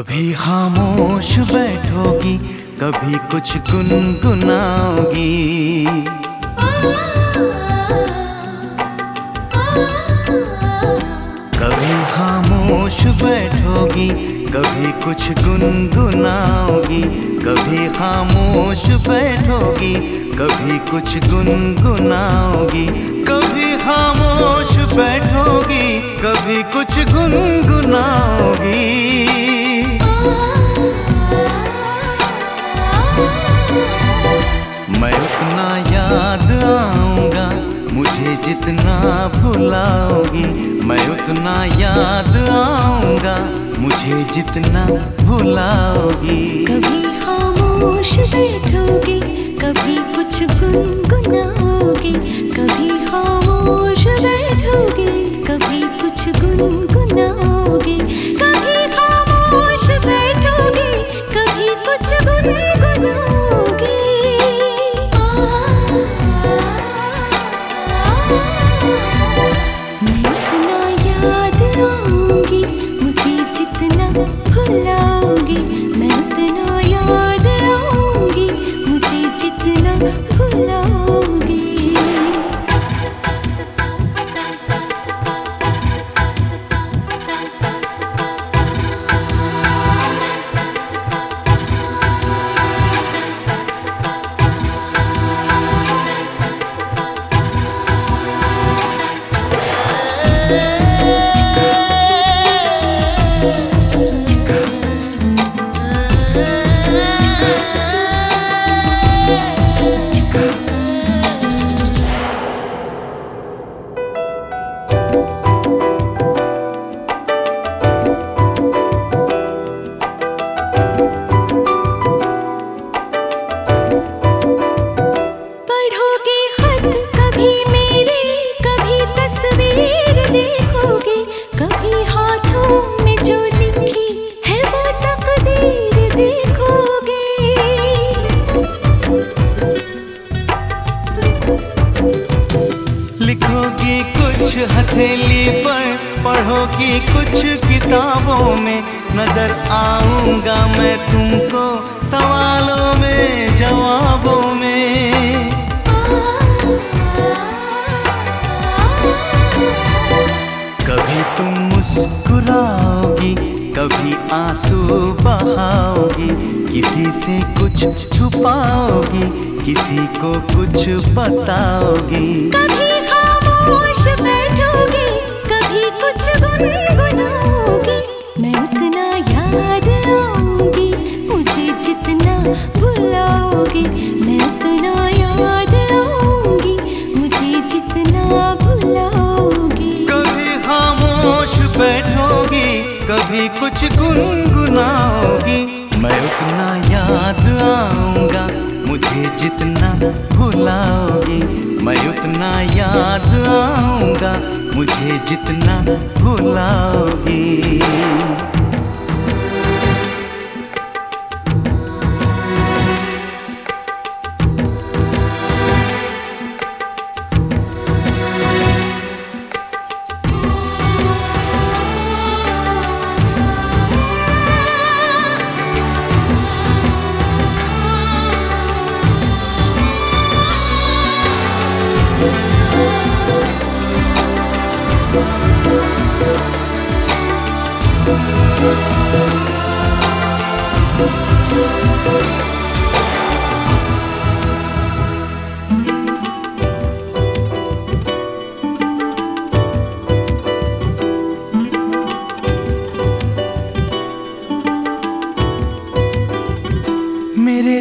कभी खामोश बैठोगी, कभी कुछ गुनगुनाओगी। कभी खामोश बैठोगी, कभी कुछ गुनगुनाओगी। कभी खामोश बैठोगी, कभी कुछ गुनगुनाओगी। कभी खामोश बैठोगी, कभी कुछ गुनगुनाओगी। जितना भुलाओगी मैं उतना याद आऊँगा। मुझे जितना भुलाओगी कभी खामोश बैठोगे, कभी कुछ गुनगुनाओगे। कभी खामोश बैठोगे, कभी कुछ गुनगुनाओगे। पढ़ोगे खत लिखोगी कुछ हथेली पर पढ़ोगी कुछ किताबों में नज़र आऊँगा मैं तुमको सवालों में, जवाबों में। कभी तुम मुस्कुराओगी, कभी आँसू बहाओगी, किसी से कुछ छुपाओगी, किसी को कुछ बताओगी। कभी खामोश बैठोगे, कभी कुछ गुनगुनाओगे। मैं उतना याद आऊँगी मुझे जितना भुलाओगे। मैं उतना याद आऊँगी मुझे जितना भुलाओगे। कभी खामोश बैठोगी, कभी कुछ गुनगुनाओगी। मैं उतना याद आऊँगा मुझे जितना भुलाओगे मैं उतना याद आऊँगा। मुझे जितना भुलाओगी। मेरे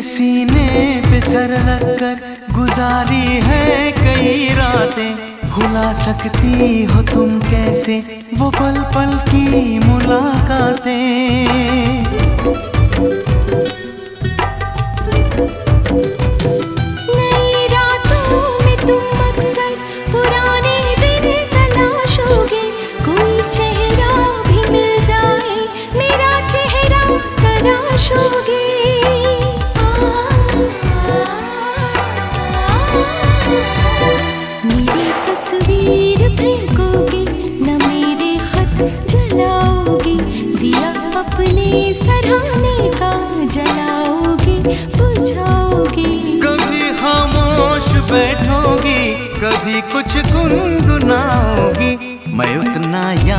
सीने पे सर रख कर गुजारी है भुला सकती हो तुम कैसे? वो पल पल की मुलाकातें।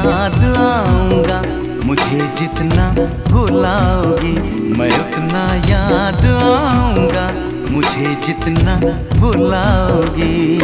याद आऊँगा मुझे जितना भुलाओगी मैं उतना याद आऊँगा मुझे जितना भुलाओगी।